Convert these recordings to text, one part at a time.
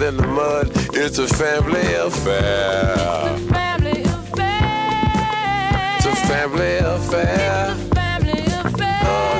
Thicker than the mud. It's a family affair. It's a family affair. It's a family affair. It's a family affair. Oh,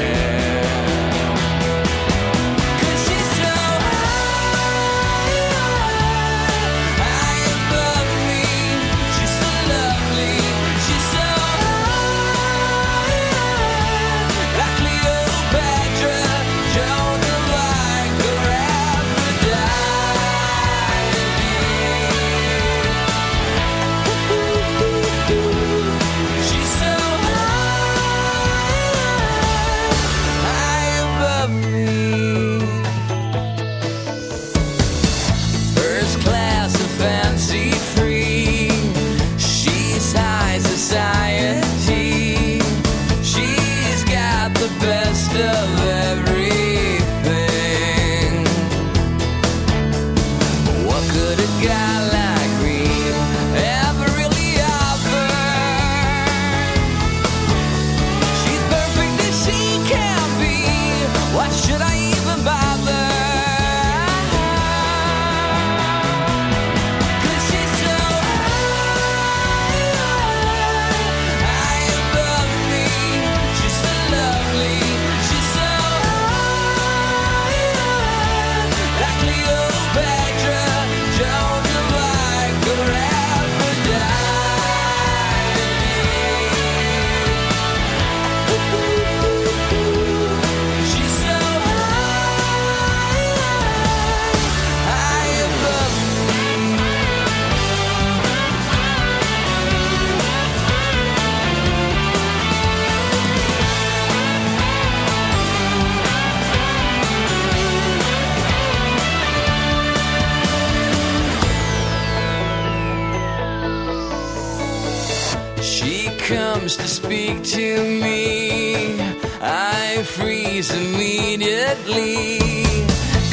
Freeze immediately.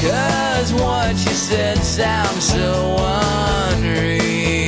Cause what you said sounds so unreal.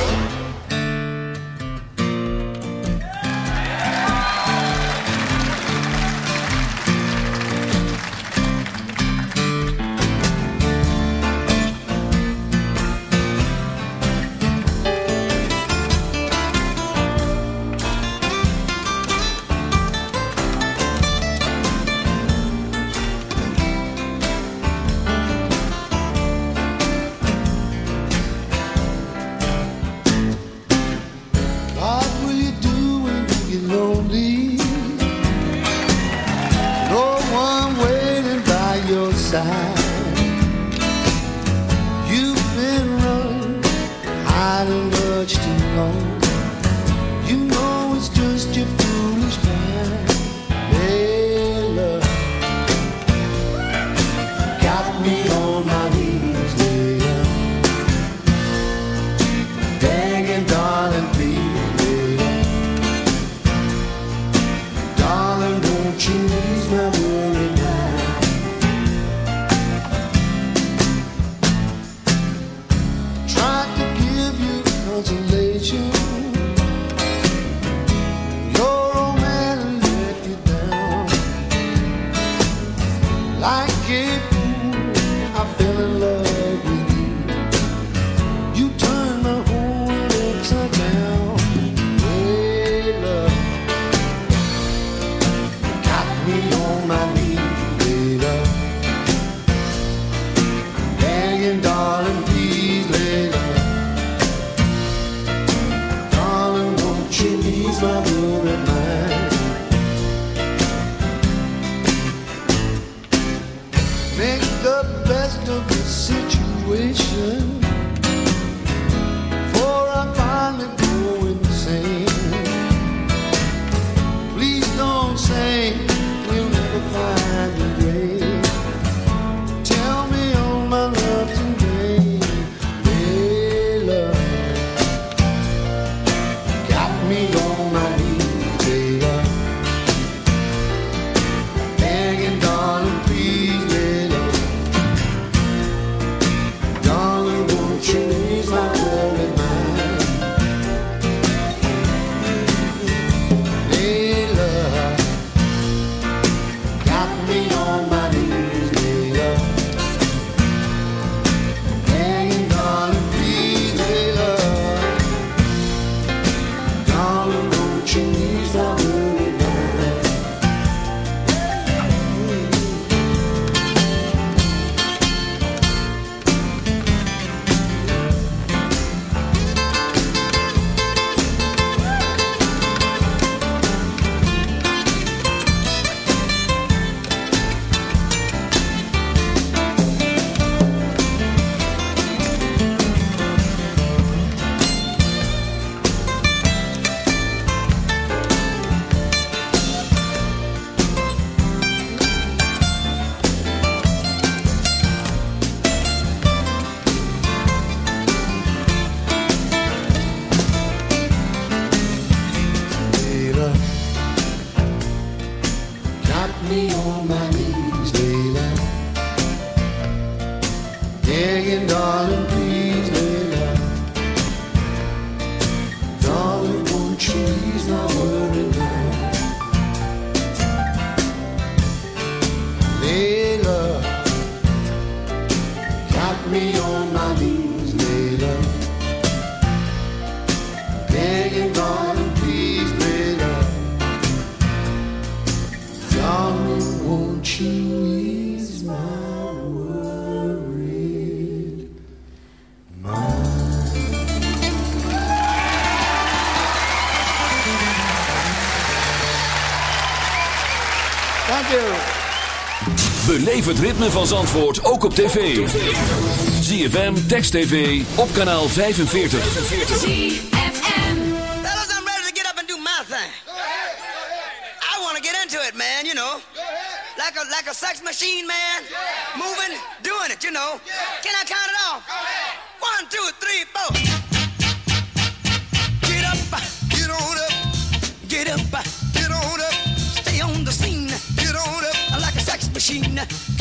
ritme van Zandvoort ook op tv. ZFM, Text TV, op kanaal 45. Fellas, I'm ready to get up and do my thing. I want to get into it, man, you know. Like a, like a sex machine, man. Moving, doing it, you know. Can I count it off? One, two, three, four.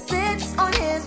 sits on his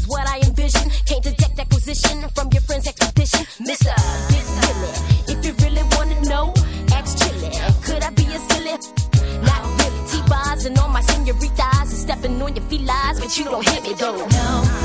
lies, but you don't hit me though. No.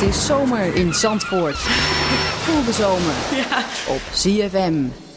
Het is zomer in Zandvoort. Voel de zomer op ZFM.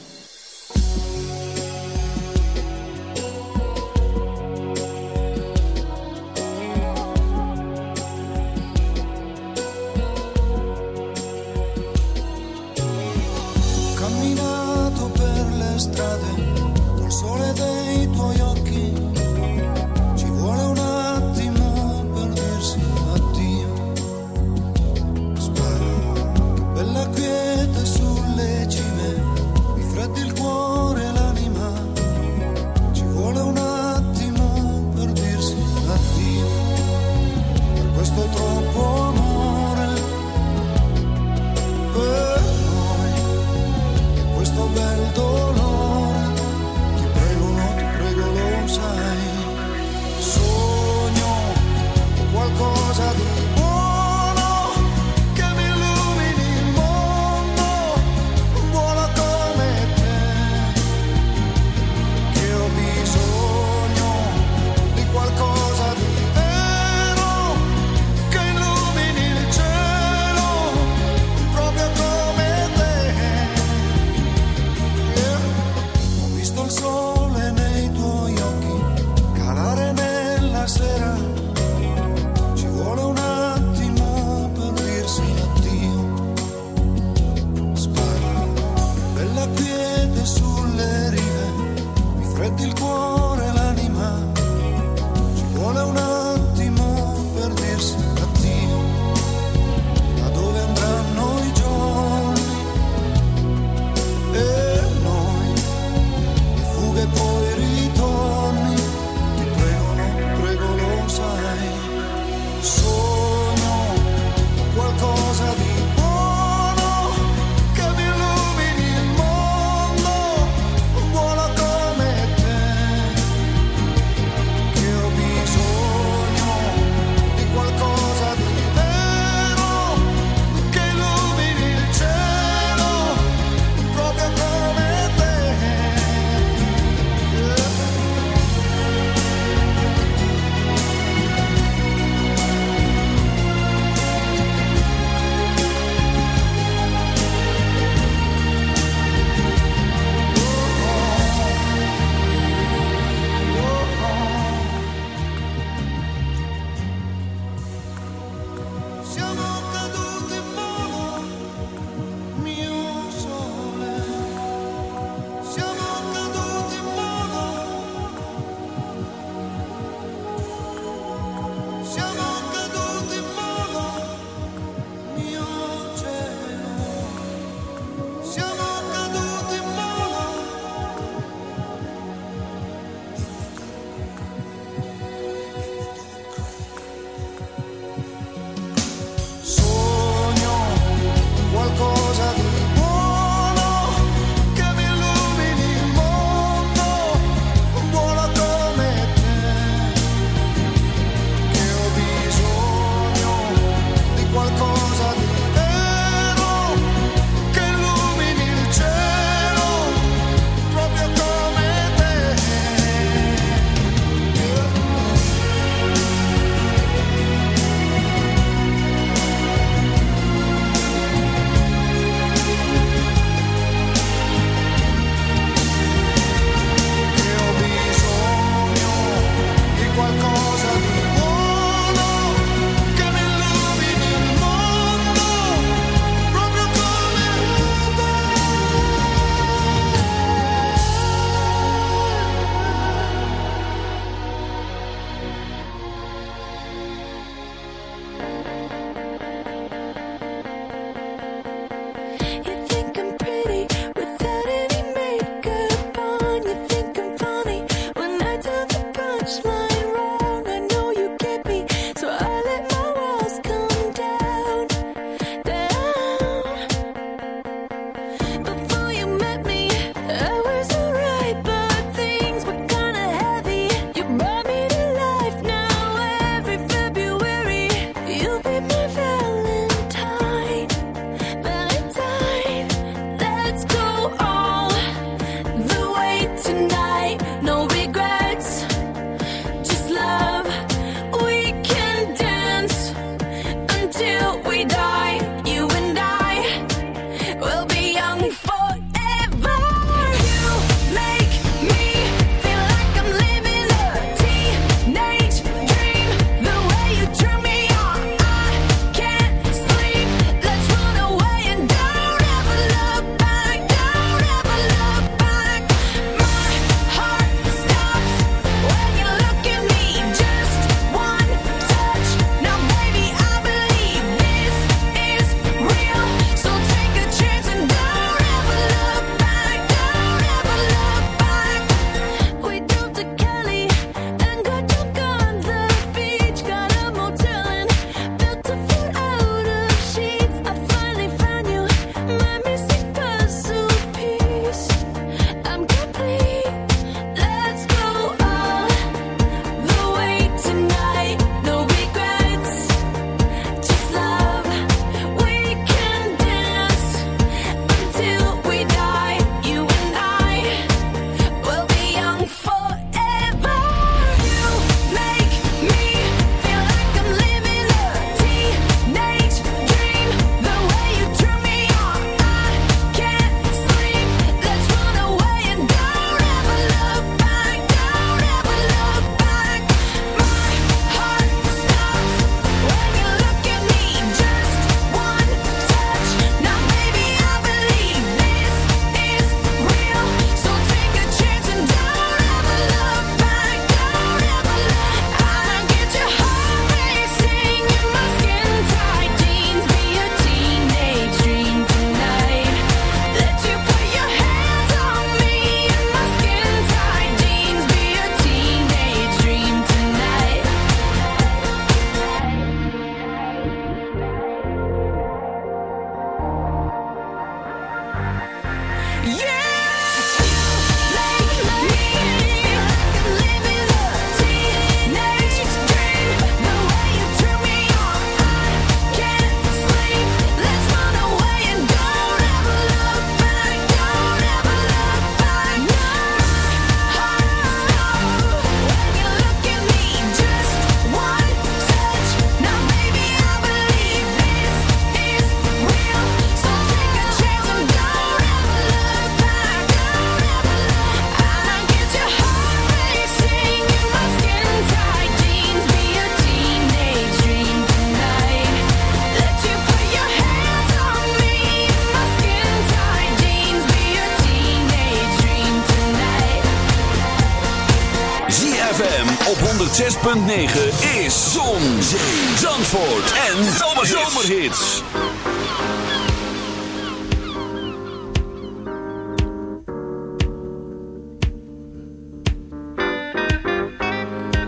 106.9 is Zon, Zee, Zandvoort en Zomerhits.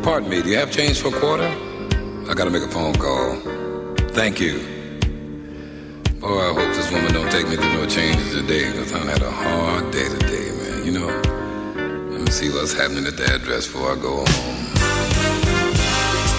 Pardon me, do you have change for a quarter? I gotta make a phone call. Thank you. Boy, I hope this woman don't take me through no changes today, because I had a hard day today, man. You know, let me see what's happening at the address before I go home.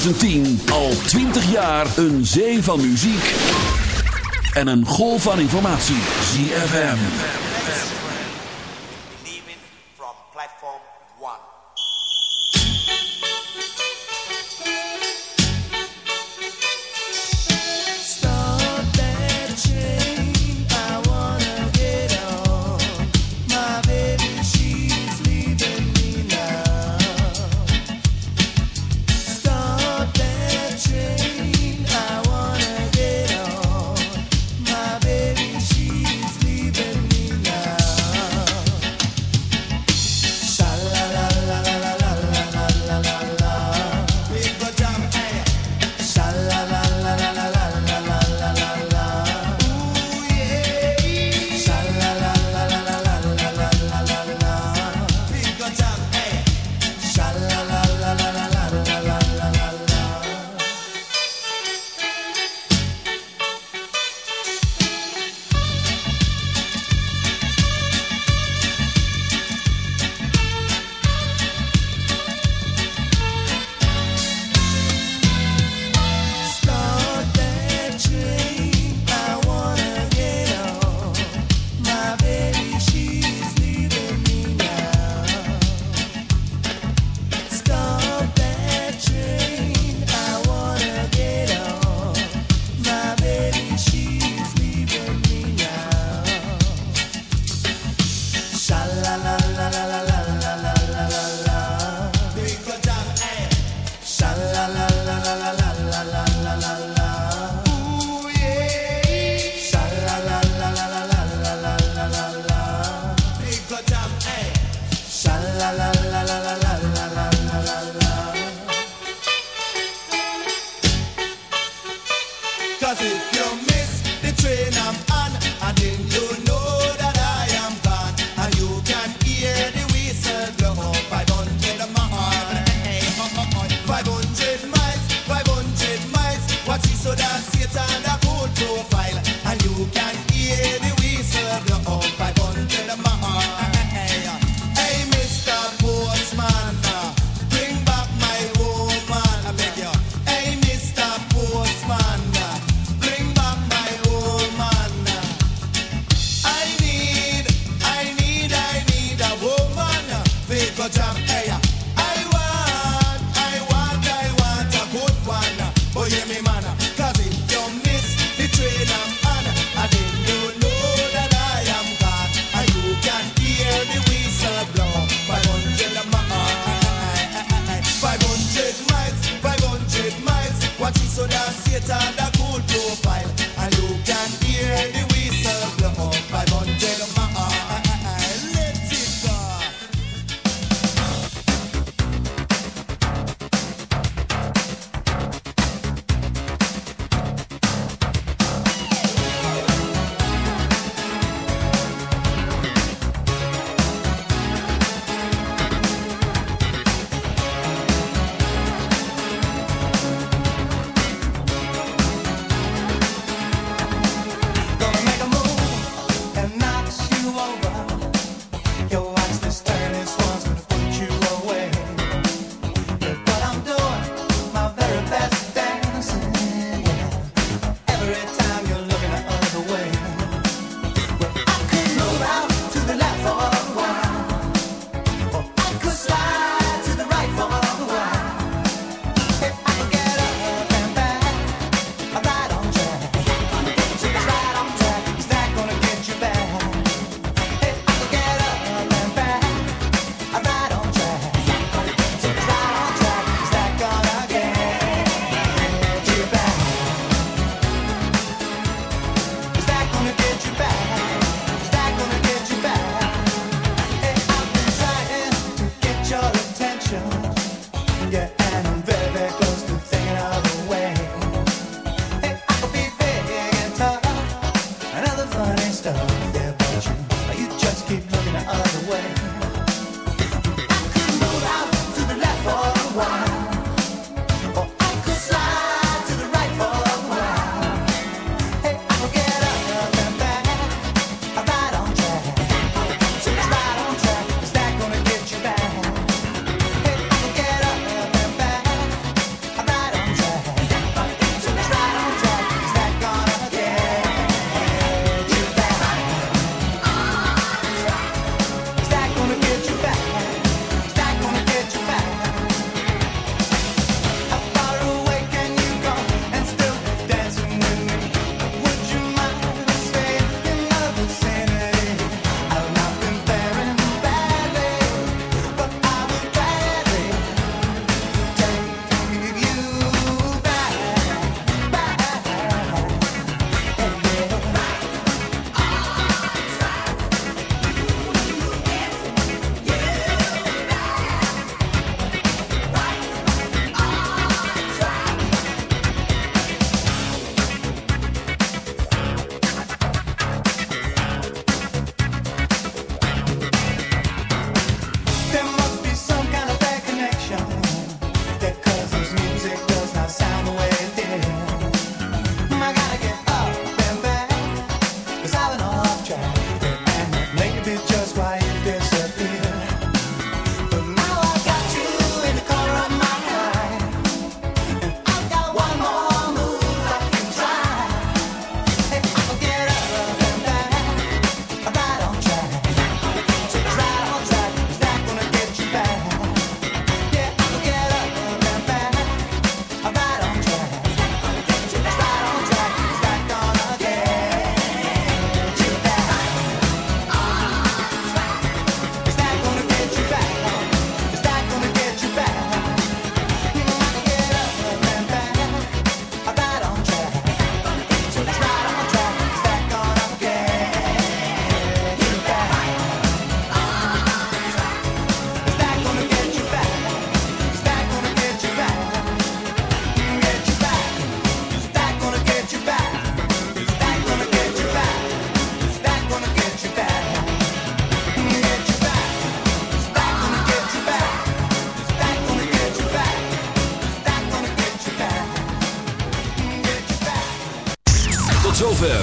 2010 al 20 jaar een zee van muziek en een golf van informatie. ZFM. Leaving from platform 1. Cause if you miss the train I'm on, and then you know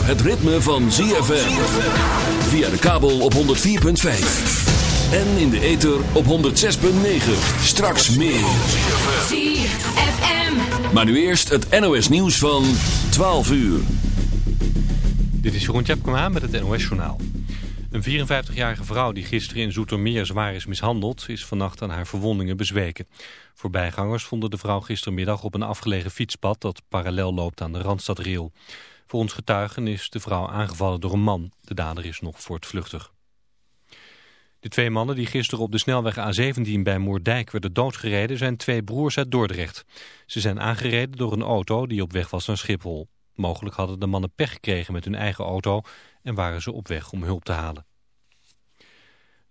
het ritme van ZFM. Via de kabel op 104.5. En in de ether op 106.9. Straks meer. ZFM. Maar nu eerst het NOS nieuws van 12 uur. Dit is Jeroen Tjepkema met het NOS Journaal. Een 54-jarige vrouw die gisteren in Zoetermeer zwaar is mishandeld... is vannacht aan haar verwondingen bezweken. Voorbijgangers vonden de vrouw gistermiddag op een afgelegen fietspad... dat parallel loopt aan de Randstadrail. Volgens getuigen is de vrouw aangevallen door een man. De dader is nog voortvluchtig. De twee mannen die gisteren op de snelweg A17 bij Moerdijk werden doodgereden... zijn twee broers uit Dordrecht. Ze zijn aangereden door een auto die op weg was naar Schiphol. Mogelijk hadden de mannen pech gekregen met hun eigen auto en waren ze op weg om hulp te halen.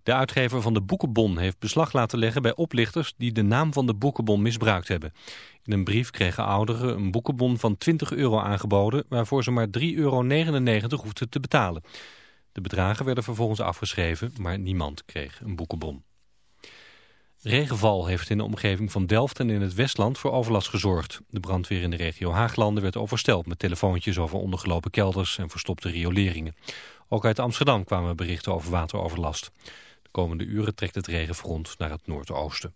De uitgever van de Boekenbon heeft beslag laten leggen bij oplichters die de naam van de Boekenbon misbruikt hebben. In een brief kregen ouderen een boekenbon van 20 euro aangeboden waarvoor ze maar 3,99 euro hoefden te betalen. De bedragen werden vervolgens afgeschreven, maar niemand kreeg een boekenbon. Regenval heeft in de omgeving van Delft en in het Westland voor overlast gezorgd. De brandweer in de regio Haaglanden werd oversteld met telefoontjes over ondergelopen kelders en verstopte rioleringen. Ook uit Amsterdam kwamen berichten over wateroverlast. De komende uren trekt het regenfront naar het noordoosten.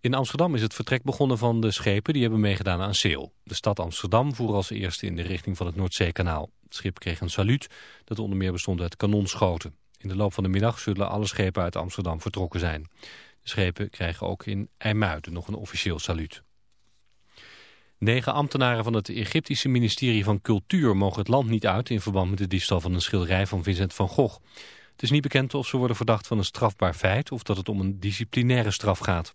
In Amsterdam is het vertrek begonnen van de schepen die hebben meegedaan aan Seel. De stad Amsterdam voer als eerste in de richting van het Noordzeekanaal. Het schip kreeg een saluut dat onder meer bestond uit kanonschoten. In de loop van de middag zullen alle schepen uit Amsterdam vertrokken zijn. De schepen krijgen ook in IJmuiden nog een officieel saluut. Negen ambtenaren van het Egyptische ministerie van Cultuur mogen het land niet uit... in verband met de diefstal van een schilderij van Vincent van Gogh. Het is niet bekend of ze worden verdacht van een strafbaar feit... of dat het om een disciplinaire straf gaat.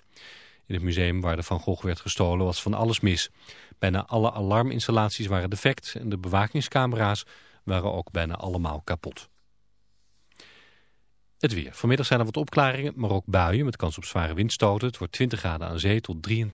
In het museum waar de Van Gogh werd gestolen was van alles mis. Bijna alle alarminstallaties waren defect... en de bewakingscamera's waren ook bijna allemaal kapot. Het weer. Vanmiddag zijn er wat opklaringen, maar ook buien met kans op zware windstoten. Het wordt 20 graden aan zee tot 23